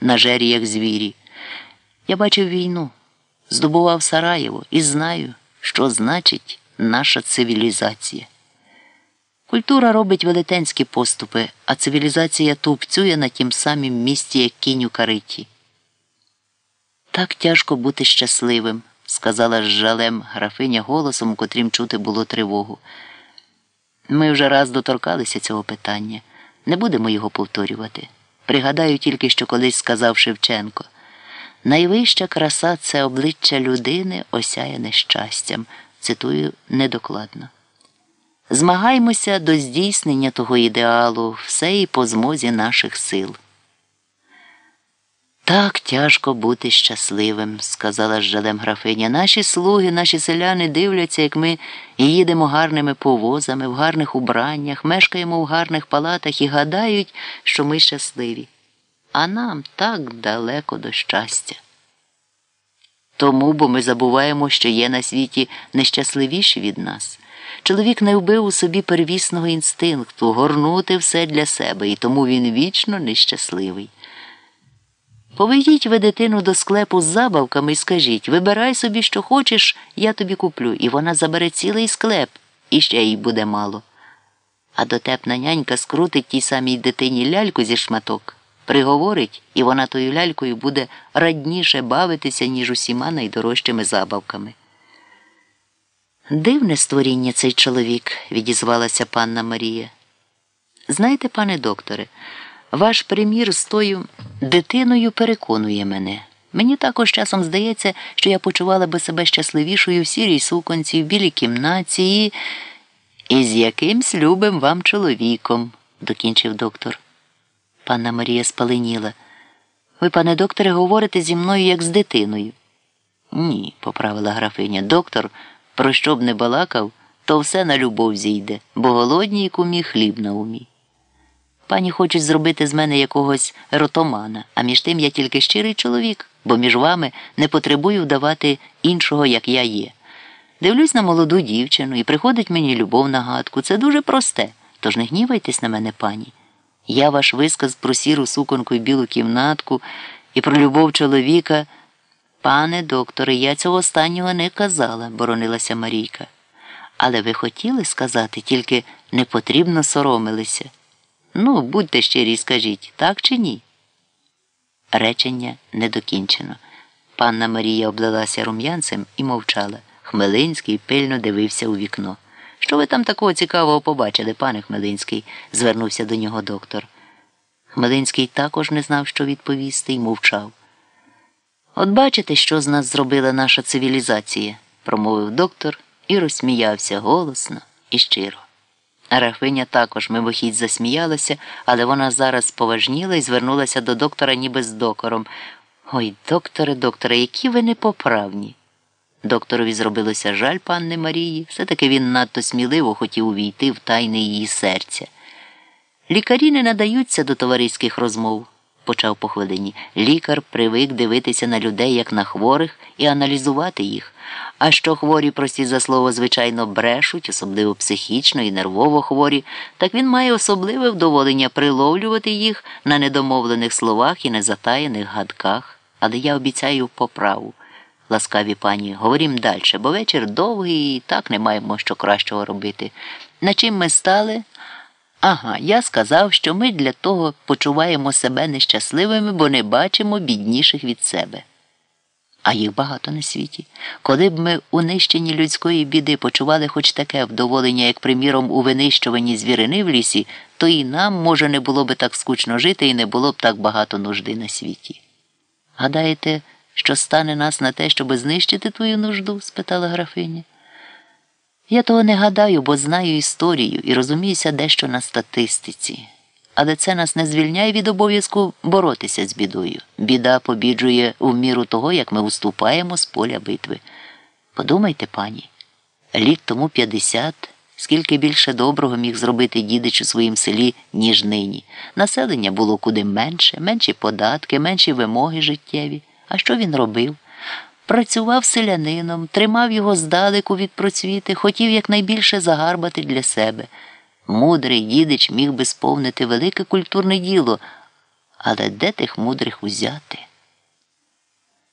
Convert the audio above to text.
на жеріях звірі. Я бачив війну, здобував Сараєво і знаю, що значить наша цивілізація. Культура робить велетенські поступи, а цивілізація тупцює на тім самім місці, як кінь у кариті. Так тяжко бути щасливим, сказала з жалем графиня голосом, котрім чути було тривогу. Ми вже раз доторкалися цього питання. Не будемо його повторювати. Пригадаю тільки, що колись сказав Шевченко. Найвища краса це обличчя людини, осяяне щастям. Цитую недокладно. Змагаймося до здійснення того ідеалу, все і по змозі наших сил. Так тяжко бути щасливим, сказала з жалем графиня. Наші слуги, наші селяни дивляться, як ми їдемо гарними повозами, в гарних убраннях, мешкаємо в гарних палатах і гадають, що ми щасливі. А нам так далеко до щастя. Тому, бо ми забуваємо, що є на світі нещасливіші від нас. Чоловік не вбив у собі первісного інстинкту горнути все для себе, і тому він вічно нещасливий. Поведіть ви дитину до склепу з забавками і скажіть вибирай собі, що хочеш, я тобі куплю, і вона забере цілий склеп, і ще їй буде мало. А дотепна нянька скрутить тій самій дитині ляльку зі шматок, приговорить, і вона тою лялькою буде радніше бавитися, ніж усіма найдорожчими забавками. Дивне створіння цей чоловік, відізвалася панна Марія. Знаєте, пане докторе, ваш примір з тою дитиною переконує мене. Мені також часом здається, що я почувала би себе щасливішою в сірій суконці, в білій кімнаті і з якимсь любим вам чоловіком, докінчив доктор. Панна Марія спаленіла. Ви, пане докторе, говорите зі мною як з дитиною. Ні, поправила графиня. Доктор, про що б не балакав, то все на любов зійде, бо голодній кумі хліб на умі. Пані хочуть зробити з мене якогось ротомана, а між тим я тільки щирий чоловік, бо між вами не потребую вдавати іншого, як я є. Дивлюсь на молоду дівчину і приходить мені любов на гадку. Це дуже просте, тож не гнівайтесь на мене, пані. Я ваш висказ про сіру суконку і білу кімнатку і про любов чоловіка. Пане докторе, я цього останнього не казала, боронилася Марійка. Але ви хотіли сказати, тільки не потрібно соромилися. Ну, будьте щирі скажіть, так чи ні? Речення не докінчено. Панна Марія облилася рум'янцем і мовчала. Хмелинський пильно дивився у вікно. Що ви там такого цікавого побачили, пане Хмелинський? звернувся до нього доктор. Хмелинський також не знав, що відповісти, і мовчав. От бачите, що з нас зробила наша цивілізація, промовив доктор і розсміявся голосно і щиро. Рафиня також мимохідь засміялася, але вона зараз поважніла і звернулася до доктора ніби з докором. Ой, докторе, докторе, які ви непоправні. Докторові зробилося жаль панни Марії, все-таки він надто сміливо хотів увійти в тайне її серця. Лікарі не надаються до товариських розмов, почав по хвилині. Лікар привик дивитися на людей, як на хворих, і аналізувати їх. А що хворі, прості за слово, звичайно, брешуть, особливо психічно і нервово хворі, так він має особливе вдоволення приловлювати їх на недомовлених словах і незатаєних гадках. Але я обіцяю поправу. Ласкаві пані, говорім далі, бо вечір довгий і так не маємо що кращого робити. На чим ми стали? Ага, я сказав, що ми для того почуваємо себе нещасливими, бо не бачимо бідніших від себе. А їх багато на світі. Коли б ми у нищенні людської біди почували хоч таке вдоволення, як, приміром, у винищуванні звірини в лісі, то і нам, може, не було б так скучно жити і не було б так багато нужди на світі. Гадаєте, що стане нас на те, щоб знищити твою нужду? спитала графиня. Я того не гадаю, бо знаю історію і розуміюся дещо на статистиці. Але це нас не звільняє від обов'язку боротися з бідою. Біда побіджує в міру того, як ми уступаємо з поля битви. Подумайте, пані, літ тому 50, скільки більше доброго міг зробити дідич у своїм селі, ніж нині. Населення було куди менше, менші податки, менші вимоги життєві. А що він робив? Працював селянином, тримав його здалеку від процвіти, хотів якнайбільше загарбати для себе. Мудрий дідич міг би сповнити велике культурне діло, Але де тих мудрих узяти?